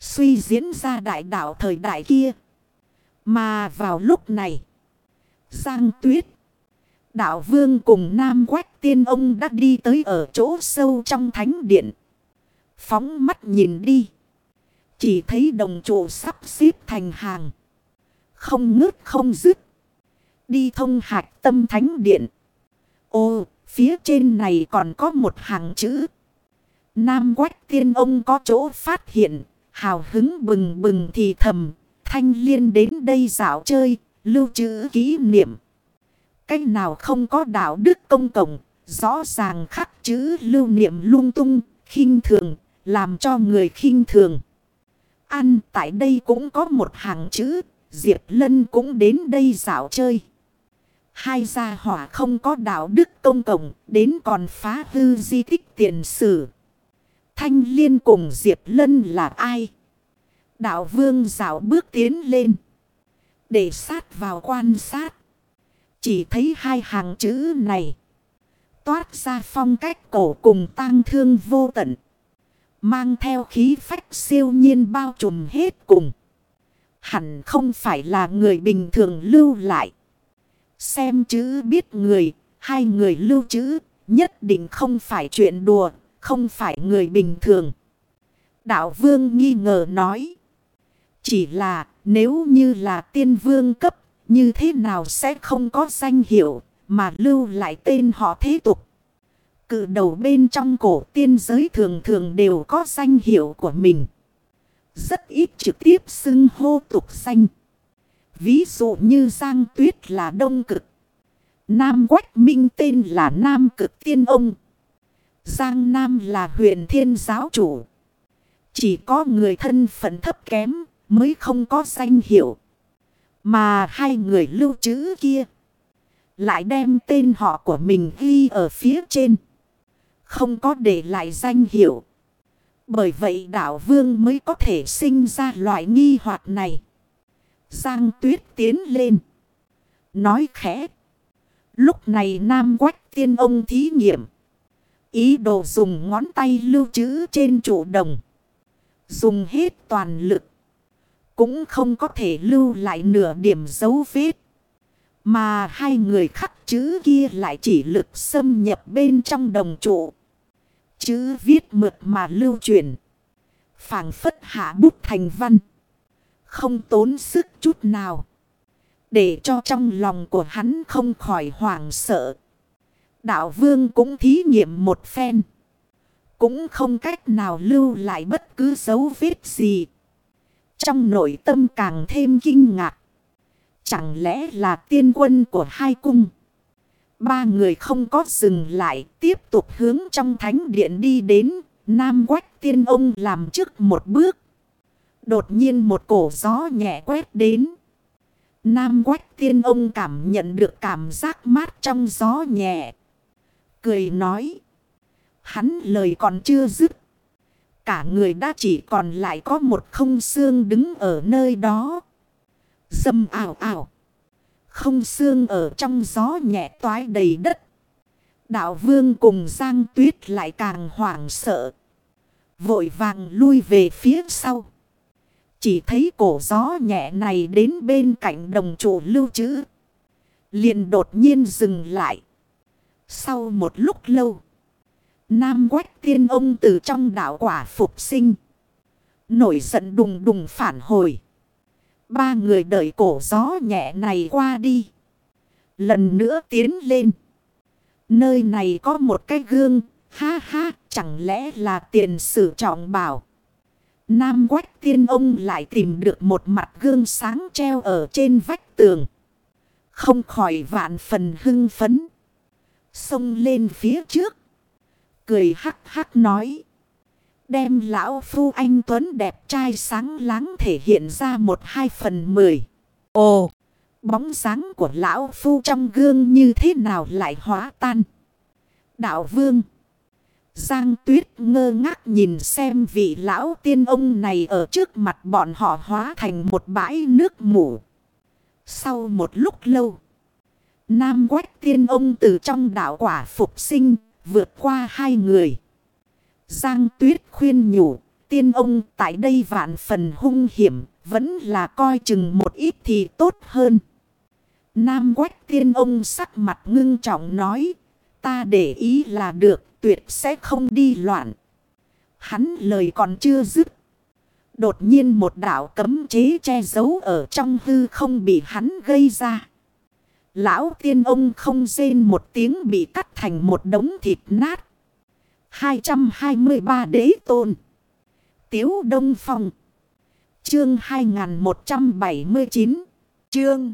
Suy diễn ra đại đạo thời đại kia. Mà vào lúc này. Giang Tuyết. Đạo Vương cùng Nam Quách Tiên ông đã đi tới ở chỗ sâu trong thánh điện. Phóng mắt nhìn đi. Chỉ thấy đồng trụ sắp xếp thành hàng. Không ngứt không dứt. Đi thông hạch tâm thánh điện. Ô, phía trên này còn có một hàng chữ. Nam quách tiên ông có chỗ phát hiện. Hào hứng bừng bừng thì thầm. Thanh liên đến đây dạo chơi. Lưu trữ kỷ niệm. Cách nào không có đạo đức công cộng. Rõ ràng khắc chữ lưu niệm lung tung. khinh thường. Làm cho người khinh thường. Ăn, tại đây cũng có một hàng chữ. Diệp Lân cũng đến đây dạo chơi. Hai gia hỏa không có đạo đức công cộng, đến còn phá hư di tích tiền sử. Thanh Liên cùng Diệp Lân là ai? Đạo vương dạo bước tiến lên. Để sát vào quan sát. Chỉ thấy hai hàng chữ này. Toát ra phong cách cổ cùng tang thương vô tận. Mang theo khí phách siêu nhiên bao trùm hết cùng. Hẳn không phải là người bình thường lưu lại. Xem chữ biết người, hai người lưu chữ, nhất định không phải chuyện đùa, không phải người bình thường. Đạo vương nghi ngờ nói. Chỉ là nếu như là tiên vương cấp, như thế nào sẽ không có danh hiệu, mà lưu lại tên họ thế tục. Cự đầu bên trong cổ tiên giới thường thường đều có danh hiệu của mình. Rất ít trực tiếp xưng hô tục danh. Ví dụ như Giang Tuyết là Đông Cực. Nam Quách Minh tên là Nam Cực Tiên Ông. Giang Nam là huyền thiên giáo chủ. Chỉ có người thân phận thấp kém mới không có danh hiệu. Mà hai người lưu trữ kia. Lại đem tên họ của mình ghi ở phía trên. Không có để lại danh hiệu. Bởi vậy đạo vương mới có thể sinh ra loại nghi hoạt này. Giang tuyết tiến lên. Nói khẽ. Lúc này Nam Quách tiên ông thí nghiệm. Ý đồ dùng ngón tay lưu trữ trên trụ đồng. Dùng hết toàn lực. Cũng không có thể lưu lại nửa điểm dấu vết. Mà hai người khắc chữ kia lại chỉ lực xâm nhập bên trong đồng trụ. Chữ viết mượt mà lưu truyền. phảng phất hạ bút thành văn. Không tốn sức chút nào. Để cho trong lòng của hắn không khỏi hoảng sợ. Đạo vương cũng thí nghiệm một phen. Cũng không cách nào lưu lại bất cứ dấu vết gì. Trong nội tâm càng thêm kinh ngạc. Chẳng lẽ là tiên quân của hai cung. Ba người không có dừng lại. Tiếp tục hướng trong thánh điện đi đến. Nam quách tiên ông làm trước một bước. Đột nhiên một cổ gió nhẹ quét đến. Nam quách tiên ông cảm nhận được cảm giác mát trong gió nhẹ. Cười nói. Hắn lời còn chưa dứt. Cả người đã chỉ còn lại có một không xương đứng ở nơi đó. Dâm ảo ảo. Không xương ở trong gió nhẹ toái đầy đất. Đạo vương cùng Giang Tuyết lại càng hoảng sợ. Vội vàng lui về phía sau. Chỉ thấy cổ gió nhẹ này đến bên cạnh đồng trụ lưu trữ. liền đột nhiên dừng lại. Sau một lúc lâu. Nam quách tiên ông từ trong đảo quả phục sinh. Nổi giận đùng đùng phản hồi. Ba người đợi cổ gió nhẹ này qua đi. Lần nữa tiến lên. Nơi này có một cái gương. Ha ha, chẳng lẽ là tiền sử trọng bảo. Nam quách tiên ông lại tìm được một mặt gương sáng treo ở trên vách tường. Không khỏi vạn phần hưng phấn. Xông lên phía trước. Cười hắc hắc nói. Đem lão phu anh Tuấn đẹp trai sáng láng thể hiện ra một hai phần mười. Ồ! Bóng dáng của lão phu trong gương như thế nào lại hóa tan. Đạo vương! Giang tuyết ngơ ngác nhìn xem vị lão tiên ông này ở trước mặt bọn họ hóa thành một bãi nước mủ. Sau một lúc lâu, Nam quách tiên ông từ trong đảo quả phục sinh, vượt qua hai người. Giang tuyết khuyên nhủ, tiên ông tại đây vạn phần hung hiểm, vẫn là coi chừng một ít thì tốt hơn. Nam quách tiên ông sắc mặt ngưng trọng nói, ta để ý là được, tuyệt sẽ không đi loạn. Hắn lời còn chưa dứt. Đột nhiên một đảo cấm chế che giấu ở trong hư không bị hắn gây ra. Lão tiên ông không rên một tiếng bị cắt thành một đống thịt nát. 223 đế tôn. Tiếu Đông Phong. Chương 2179. Chương.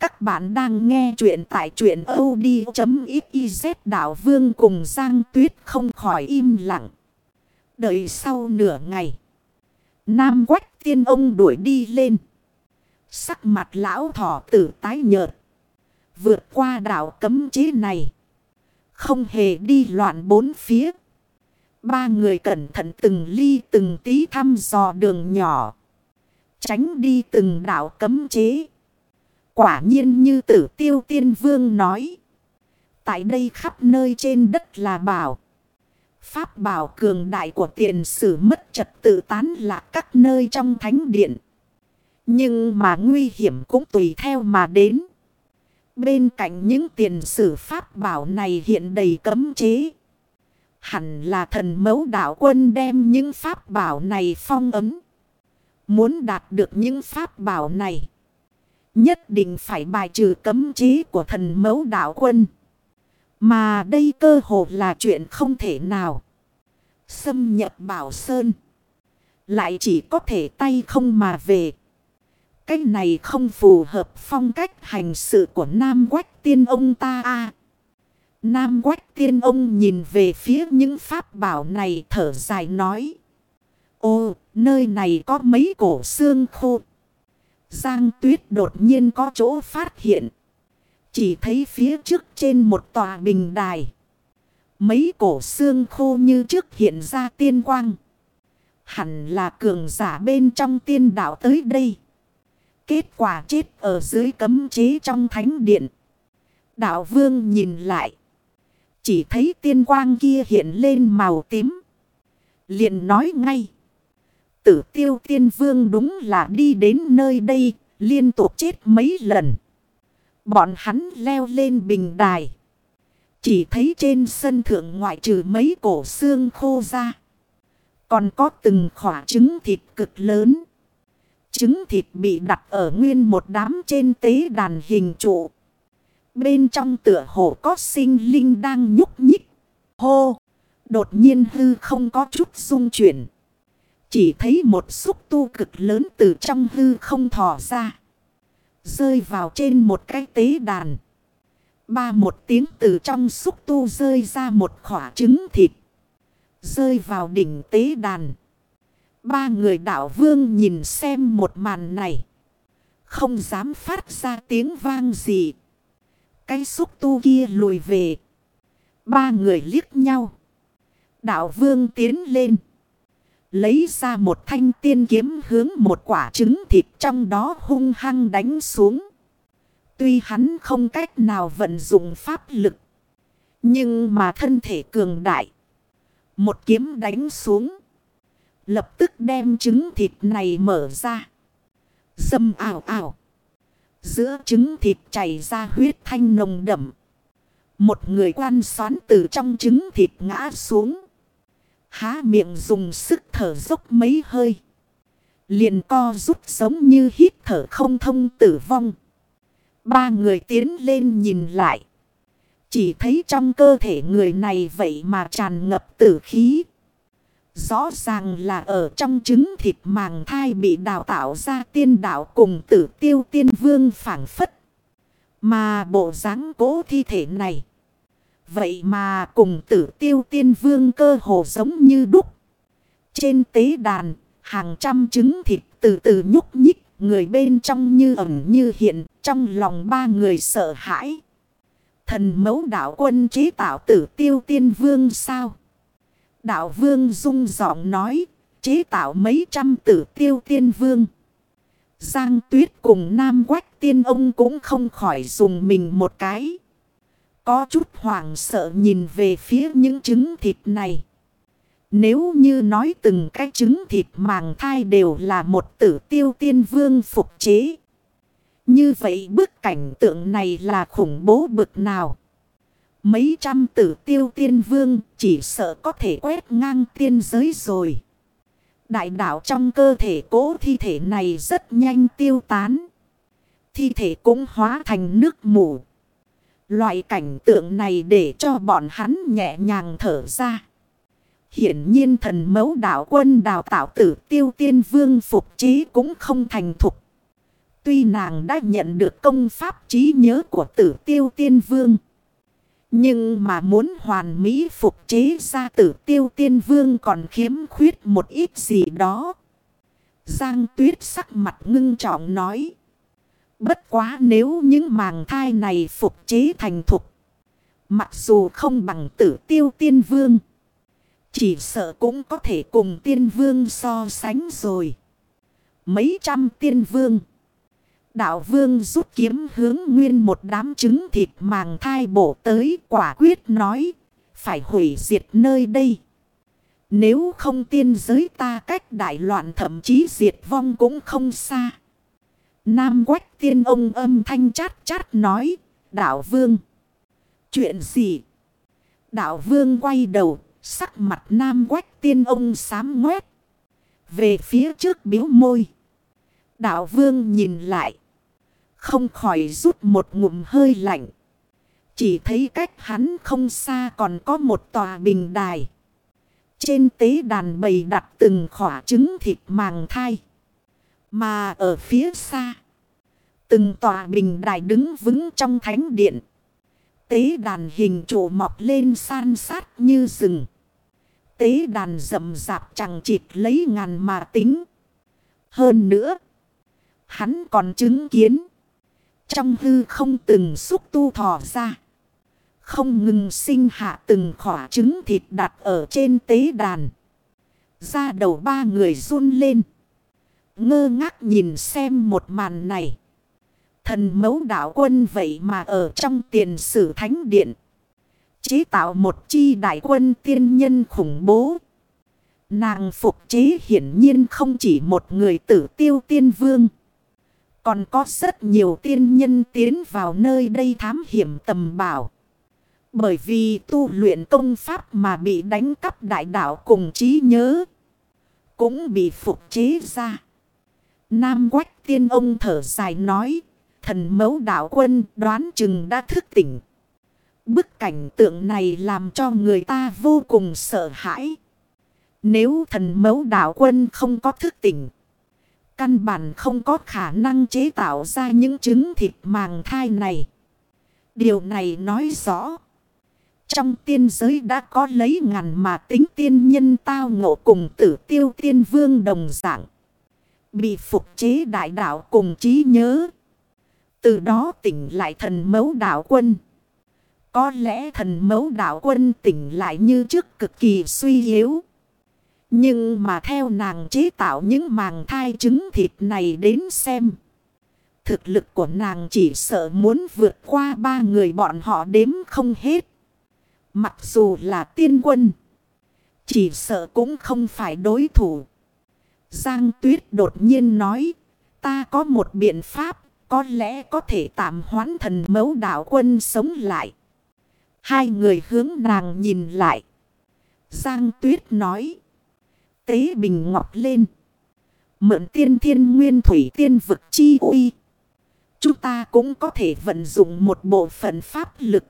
Các bạn đang nghe chuyện tại chuyện od.xyz đảo vương cùng Giang Tuyết không khỏi im lặng. Đợi sau nửa ngày. Nam quách tiên ông đuổi đi lên. Sắc mặt lão thỏ tử tái nhợt. Vượt qua đảo cấm chế này. Không hề đi loạn bốn phía. Ba người cẩn thận từng ly từng tí thăm dò đường nhỏ. Tránh đi từng đảo cấm chế. Quả nhiên như tử tiêu tiên vương nói. Tại đây khắp nơi trên đất là bảo. Pháp bảo cường đại của tiền sử mất trật tự tán lạc các nơi trong thánh điện. Nhưng mà nguy hiểm cũng tùy theo mà đến. Bên cạnh những tiền sử pháp bảo này hiện đầy cấm chế. Hẳn là thần mẫu đạo quân đem những pháp bảo này phong ấm. Muốn đạt được những pháp bảo này. Nhất định phải bài trừ cấm chế của thần mẫu đạo quân. Mà đây cơ hồ là chuyện không thể nào. Xâm nhập bảo sơn. Lại chỉ có thể tay không mà về. Cái này không phù hợp phong cách hành sự của Nam Quách tiên ông ta a Nam Quách tiên ông nhìn về phía những pháp bảo này thở dài nói. Ô, nơi này có mấy cổ xương khô. Giang tuyết đột nhiên có chỗ phát hiện. Chỉ thấy phía trước trên một tòa bình đài. Mấy cổ xương khô như trước hiện ra tiên quang. Hẳn là cường giả bên trong tiên đạo tới đây. Kết quả chết ở dưới cấm chế trong thánh điện. Đạo vương nhìn lại. Chỉ thấy tiên quang kia hiện lên màu tím. liền nói ngay. Tử tiêu tiên vương đúng là đi đến nơi đây. Liên tục chết mấy lần. Bọn hắn leo lên bình đài. Chỉ thấy trên sân thượng ngoại trừ mấy cổ xương khô ra. Còn có từng khỏa trứng thịt cực lớn. Trứng thịt bị đặt ở nguyên một đám trên tế đàn hình trụ. Bên trong tựa hồ có sinh linh đang nhúc nhích. Hô! Đột nhiên hư không có chút rung chuyển. Chỉ thấy một xúc tu cực lớn từ trong hư không thò ra. Rơi vào trên một cái tế đàn. Ba một tiếng từ trong xúc tu rơi ra một khỏa trứng thịt. Rơi vào đỉnh tế đàn. Ba người đạo vương nhìn xem một màn này. Không dám phát ra tiếng vang gì. Cái xúc tu kia lùi về. Ba người liếc nhau. Đạo vương tiến lên. Lấy ra một thanh tiên kiếm hướng một quả trứng thịt trong đó hung hăng đánh xuống. Tuy hắn không cách nào vận dụng pháp lực. Nhưng mà thân thể cường đại. Một kiếm đánh xuống. Lập tức đem trứng thịt này mở ra. Dâm ảo ảo. Giữa trứng thịt chảy ra huyết thanh nồng đậm. Một người quan xoán từ trong trứng thịt ngã xuống. Há miệng dùng sức thở dốc mấy hơi. Liền co rút giống như hít thở không thông tử vong. Ba người tiến lên nhìn lại. Chỉ thấy trong cơ thể người này vậy mà tràn ngập tử khí. Rõ ràng là ở trong trứng thịt màng thai bị đào tạo ra tiên đạo cùng tử tiêu tiên vương phản phất. Mà bộ dáng cố thi thể này. Vậy mà cùng tử tiêu tiên vương cơ hồ giống như đúc. Trên tế đàn, hàng trăm trứng thịt từ từ nhúc nhích, người bên trong như ẩn như hiện, trong lòng ba người sợ hãi. Thần mẫu đạo quân chế tạo tử tiêu tiên vương sao? Đạo vương dung giọng nói, chế tạo mấy trăm tử tiêu tiên vương. Giang tuyết cùng nam quách tiên ông cũng không khỏi dùng mình một cái. Có chút hoảng sợ nhìn về phía những trứng thịt này. Nếu như nói từng cái trứng thịt màng thai đều là một tử tiêu tiên vương phục chế. Như vậy bức cảnh tượng này là khủng bố bực nào. Mấy trăm tử tiêu tiên vương chỉ sợ có thể quét ngang tiên giới rồi. Đại đạo trong cơ thể cố thi thể này rất nhanh tiêu tán. Thi thể cũng hóa thành nước mủ. Loại cảnh tượng này để cho bọn hắn nhẹ nhàng thở ra. Hiển nhiên thần mẫu đạo quân đào tạo tử tiêu tiên vương phục trí cũng không thành thục. Tuy nàng đã nhận được công pháp trí nhớ của tử tiêu tiên vương. Nhưng mà muốn hoàn mỹ phục chế ra tử tiêu tiên vương còn khiếm khuyết một ít gì đó. Giang tuyết sắc mặt ngưng trọng nói. Bất quá nếu những màng thai này phục chế thành thục. Mặc dù không bằng tử tiêu tiên vương. Chỉ sợ cũng có thể cùng tiên vương so sánh rồi. Mấy trăm tiên vương. Đạo vương rút kiếm hướng nguyên một đám trứng thịt màng thai bổ tới quả quyết nói. Phải hủy diệt nơi đây. Nếu không tiên giới ta cách đại loạn thậm chí diệt vong cũng không xa. Nam quách tiên ông âm thanh chát chát nói. Đạo vương. Chuyện gì? Đạo vương quay đầu. Sắc mặt nam quách tiên ông sám ngoét. Về phía trước biếu môi. Đạo vương nhìn lại. Không khỏi rút một ngụm hơi lạnh. Chỉ thấy cách hắn không xa còn có một tòa bình đài. Trên tế đàn bầy đặt từng khỏa trứng thịt màng thai. Mà ở phía xa. Từng tòa bình đài đứng vững trong thánh điện. Tế đàn hình trụ mọc lên san sát như rừng. Tế đàn rậm rạp chẳng chịt lấy ngàn mà tính. Hơn nữa. Hắn còn chứng kiến. Trong hư không từng xúc tu thò ra. Không ngừng sinh hạ từng khỏa trứng thịt đặt ở trên tế đàn. Ra đầu ba người run lên. Ngơ ngác nhìn xem một màn này. Thần mẫu đạo quân vậy mà ở trong tiền sử thánh điện. Chế tạo một chi đại quân tiên nhân khủng bố. Nàng phục chế hiển nhiên không chỉ một người tử tiêu tiên vương. Còn có rất nhiều tiên nhân tiến vào nơi đây thám hiểm tầm bảo. Bởi vì tu luyện công pháp mà bị đánh cắp đại đạo cùng trí nhớ. Cũng bị phục chế ra. Nam quách tiên ông thở dài nói. Thần mẫu đạo quân đoán chừng đã thức tỉnh. Bức cảnh tượng này làm cho người ta vô cùng sợ hãi. Nếu thần mẫu đạo quân không có thức tỉnh. Căn bản không có khả năng chế tạo ra những trứng thịt màng thai này. Điều này nói rõ. Trong tiên giới đã có lấy ngàn mà tính tiên nhân tao ngộ cùng tử tiêu tiên vương đồng dạng. Bị phục chế đại đạo cùng trí nhớ. Từ đó tỉnh lại thần mẫu đạo quân. Có lẽ thần mẫu đạo quân tỉnh lại như trước cực kỳ suy yếu. Nhưng mà theo nàng chế tạo những màng thai trứng thịt này đến xem. Thực lực của nàng chỉ sợ muốn vượt qua ba người bọn họ đếm không hết. Mặc dù là tiên quân. Chỉ sợ cũng không phải đối thủ. Giang Tuyết đột nhiên nói. Ta có một biện pháp. Có lẽ có thể tạm hoãn thần mấu đạo quân sống lại. Hai người hướng nàng nhìn lại. Giang Tuyết nói. Tế bình ngọc lên. Mượn tiên thiên nguyên thủy tiên vực chi uy. Chúng ta cũng có thể vận dụng một bộ phận pháp lực.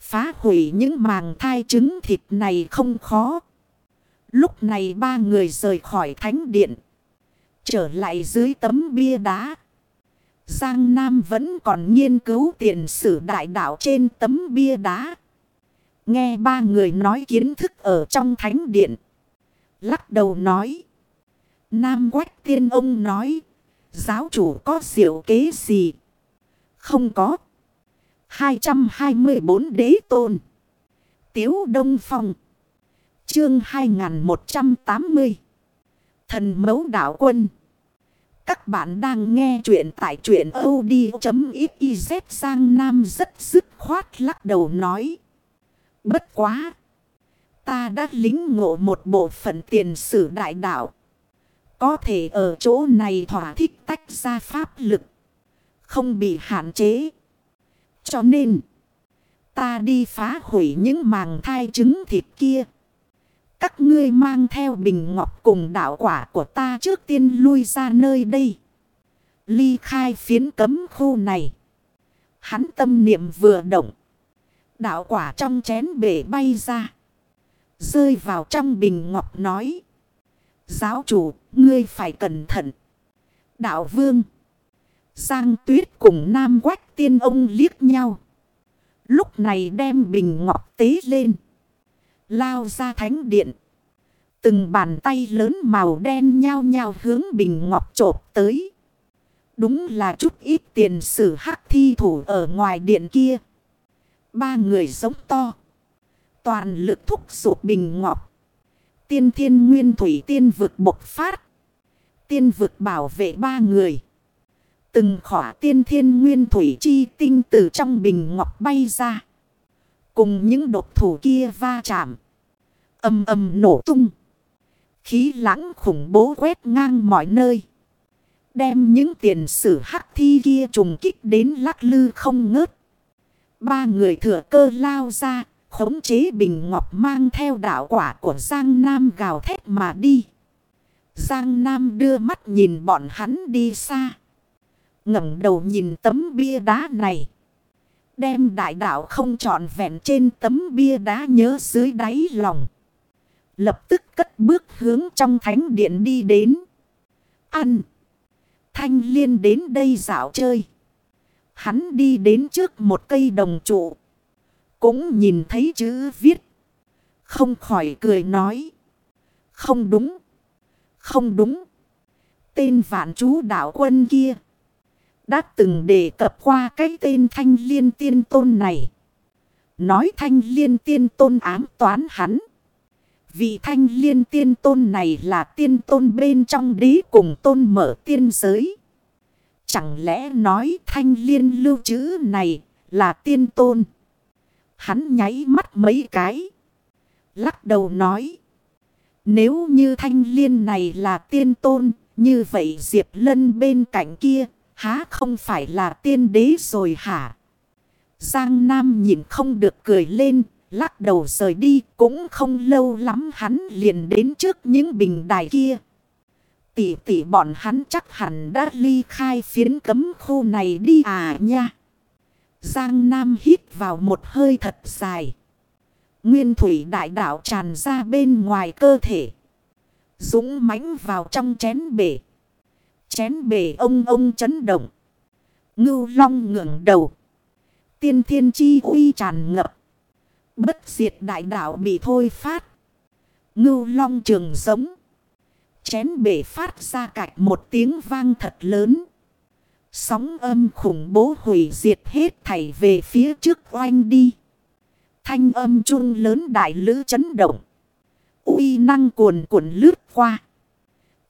Phá hủy những màng thai trứng thịt này không khó. Lúc này ba người rời khỏi thánh điện. Trở lại dưới tấm bia đá. Giang Nam vẫn còn nghiên cứu tiền sử đại đạo trên tấm bia đá. Nghe ba người nói kiến thức ở trong thánh điện. Lắc đầu nói. Nam Quách Tiên ông nói. Giáo chủ có diệu kế gì? Không có. 224 đế tôn. Tiếu Đông Phong. Chương 2180. Thần mấu đảo quân. Các bạn đang nghe chuyện tại truyện od.xyz sang Nam rất dứt khoát lắc đầu nói. Bất quá. Ta đã lính ngộ một bộ phận tiền sử đại đạo. Có thể ở chỗ này thỏa thích tách ra pháp lực. Không bị hạn chế. Cho nên. Ta đi phá hủy những màng thai trứng thịt kia. Các ngươi mang theo bình ngọc cùng đạo quả của ta trước tiên lui ra nơi đây. Ly khai phiến cấm khu này. Hắn tâm niệm vừa động. Đạo quả trong chén bể bay ra. Rơi vào trong bình ngọc nói. Giáo chủ, ngươi phải cẩn thận. Đạo vương. Giang tuyết cùng Nam Quách tiên ông liếc nhau. Lúc này đem bình ngọc tế lên. Lao ra thánh điện. Từng bàn tay lớn màu đen nhao nhao hướng bình ngọc trộp tới. Đúng là chút ít tiền sử hắc thi thủ ở ngoài điện kia. Ba người giống to. Toàn lực thúc sụp bình ngọc. Tiên thiên nguyên thủy tiên vực bộc phát. Tiên vực bảo vệ ba người. Từng khỏa tiên thiên nguyên thủy chi tinh từ trong bình ngọc bay ra. Cùng những độc thủ kia va chạm. Âm âm nổ tung. Khí lãng khủng bố quét ngang mọi nơi. Đem những tiền sử hắc thi kia trùng kích đến lắc lư không ngớt. Ba người thừa cơ lao ra, khống chế bình ngọc mang theo đạo quả của Giang Nam gào thét mà đi. Giang Nam đưa mắt nhìn bọn hắn đi xa. ngẩng đầu nhìn tấm bia đá này. Đem đại đạo không trọn vẹn trên tấm bia đá nhớ dưới đáy lòng. Lập tức cất bước hướng trong thánh điện đi đến. Ăn. Thanh liên đến đây dạo chơi. Hắn đi đến trước một cây đồng trụ. Cũng nhìn thấy chữ viết. Không khỏi cười nói. Không đúng. Không đúng. Tên vạn chú đạo quân kia. Đã từng đề cập qua cái tên thanh liên tiên tôn này. Nói thanh liên tiên tôn ám toán hắn. Vị thanh liên tiên tôn này là tiên tôn bên trong đế cùng tôn mở tiên giới. Chẳng lẽ nói thanh liên lưu chữ này là tiên tôn? Hắn nháy mắt mấy cái. Lắc đầu nói. Nếu như thanh liên này là tiên tôn, như vậy Diệp Lân bên cạnh kia, há không phải là tiên đế rồi hả? Giang Nam nhìn không được cười lên, lắc đầu rời đi, cũng không lâu lắm hắn liền đến trước những bình đài kia. Tỷ tỷ bọn hắn chắc hẳn đã ly khai phiến cấm khu này đi à nha. Giang Nam hít vào một hơi thật dài. Nguyên thủy đại đạo tràn ra bên ngoài cơ thể. Dũng mãnh vào trong chén bể. Chén bể ông ông chấn động. Ngưu long ngưỡng đầu. Tiên thiên chi uy tràn ngập. Bất diệt đại đạo bị thôi phát. Ngưu long trường giống. Chén bể phát ra cạch một tiếng vang thật lớn. Sóng âm khủng bố hủy diệt hết thảy về phía trước oanh đi. Thanh âm trung lớn đại lữ chấn động. uy năng cuồn cuộn lướt qua.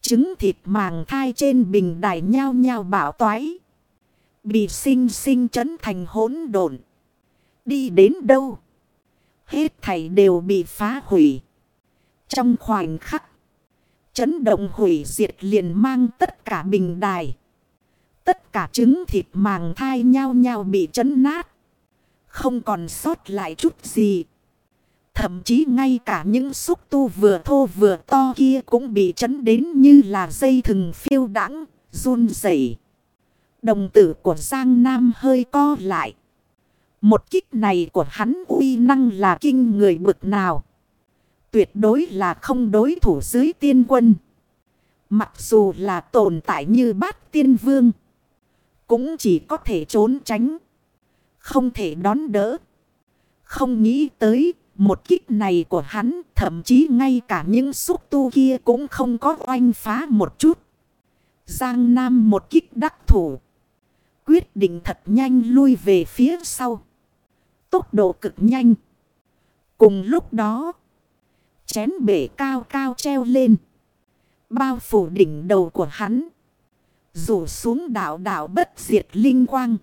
Trứng thịt màng thai trên bình đài nhao nhao bảo toái. Bị sinh sinh chấn thành hỗn độn. Đi đến đâu? Hết thảy đều bị phá hủy. Trong khoảnh khắc. chấn động hủy diệt liền mang tất cả bình đài. Tất cả trứng thịt màng thai nhao nhao bị chấn nát. Không còn sót lại chút gì. Thậm chí ngay cả những xúc tu vừa thô vừa to kia cũng bị chấn đến như là dây thừng phiêu đãng, run rẩy. Đồng tử của Giang Nam hơi co lại. Một kích này của hắn uy năng là kinh người bực nào. Tuyệt đối là không đối thủ dưới tiên quân. Mặc dù là tồn tại như bát tiên vương. Cũng chỉ có thể trốn tránh. Không thể đón đỡ. Không nghĩ tới một kích này của hắn, thậm chí ngay cả những xúc tu kia cũng không có oanh phá một chút. Giang Nam một kích đắc thủ. Quyết định thật nhanh lui về phía sau. Tốc độ cực nhanh. Cùng lúc đó. Chén bể cao cao treo lên. Bao phủ đỉnh đầu của hắn. Rủ xuống đảo đảo bất diệt linh quang.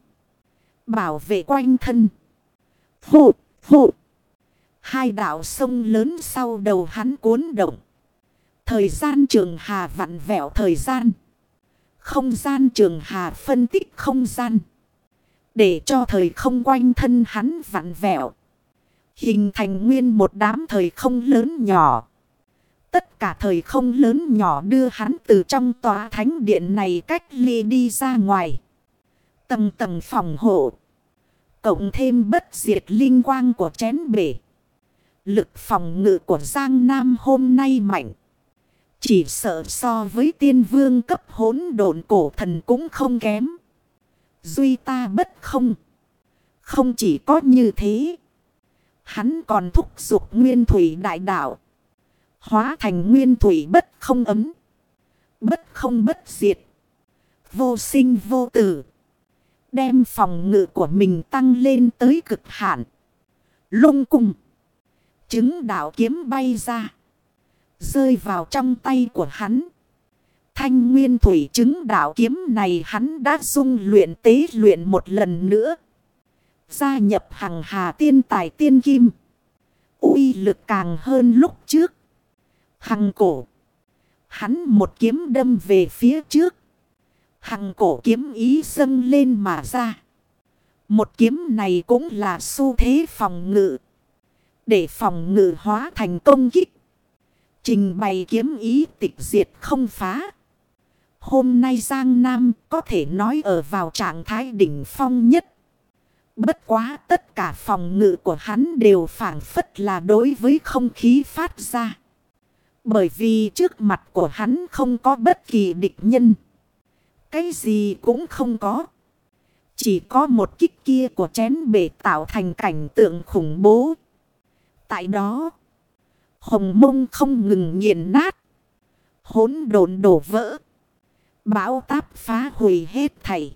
Bảo vệ quanh thân. Hụt hụt. Hai đảo sông lớn sau đầu hắn cuốn động. Thời gian trường hà vặn vẹo thời gian. Không gian trường hà phân tích không gian. Để cho thời không quanh thân hắn vặn vẹo. Hình thành nguyên một đám thời không lớn nhỏ. Tất cả thời không lớn nhỏ đưa hắn từ trong tòa thánh điện này cách ly đi ra ngoài. Tầng tầng phòng hộ. Cộng thêm bất diệt linh quang của chén bể. Lực phòng ngự của Giang Nam hôm nay mạnh. Chỉ sợ so với tiên vương cấp hỗn độn cổ thần cũng không kém. Duy ta bất không. Không chỉ có như thế. Hắn còn thúc giục nguyên thủy đại đạo. Hóa thành nguyên thủy bất không ấm. Bất không bất diệt. Vô sinh vô tử. Đem phòng ngự của mình tăng lên tới cực hạn. Lung cung. Chứng đạo kiếm bay ra. Rơi vào trong tay của hắn. Thanh nguyên thủy chứng đạo kiếm này hắn đã dung luyện tế luyện một lần nữa. Gia nhập hằng hà tiên tài tiên kim. uy lực càng hơn lúc trước. Hằng cổ. Hắn một kiếm đâm về phía trước. Hằng cổ kiếm ý dâng lên mà ra. Một kiếm này cũng là xu thế phòng ngự. Để phòng ngự hóa thành công kích. Trình bày kiếm ý tịch diệt không phá. Hôm nay Giang Nam có thể nói ở vào trạng thái đỉnh phong nhất. Bất quá tất cả phòng ngự của hắn đều phản phất là đối với không khí phát ra. Bởi vì trước mặt của hắn không có bất kỳ địch nhân. Cái gì cũng không có. Chỉ có một kích kia của chén bể tạo thành cảnh tượng khủng bố. Tại đó, hồng mông không ngừng nghiền nát. Hốn đồn đổ vỡ. Bão táp phá hủy hết thảy.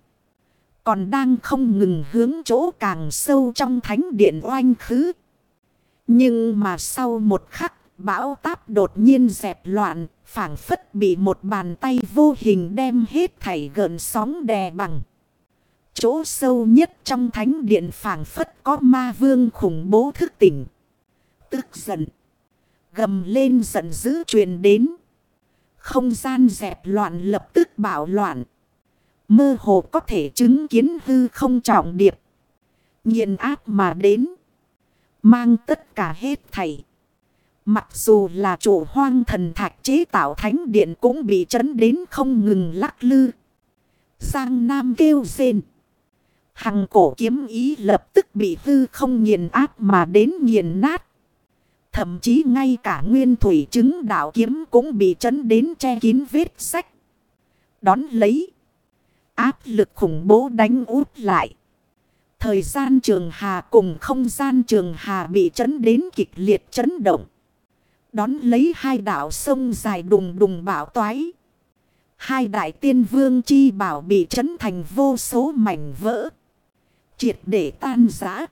Còn đang không ngừng hướng chỗ càng sâu trong thánh điện oanh khứ. Nhưng mà sau một khắc, bão táp đột nhiên dẹp loạn, phảng phất bị một bàn tay vô hình đem hết thảy gợn sóng đè bằng. Chỗ sâu nhất trong thánh điện phảng phất có ma vương khủng bố thức tỉnh. Tức giận. Gầm lên giận dữ truyền đến. Không gian dẹp loạn lập tức bảo loạn. Mơ hồ có thể chứng kiến hư không trọng điệp. nhiên áp mà đến. Mang tất cả hết thảy. Mặc dù là chủ hoang thần thạch chế tạo thánh điện cũng bị chấn đến không ngừng lắc lư. sang Nam kêu rên. Hằng cổ kiếm ý lập tức bị hư không nghiền áp mà đến nghiền nát. Thậm chí ngay cả nguyên thủy chứng đạo kiếm cũng bị chấn đến che kín vết sách. Đón lấy. Áp lực khủng bố đánh út lại. Thời gian trường hà cùng không gian trường hà bị chấn đến kịch liệt chấn động. Đón lấy hai đảo sông dài đùng đùng bảo toái. Hai đại tiên vương chi bảo bị chấn thành vô số mảnh vỡ. Triệt để tan giã.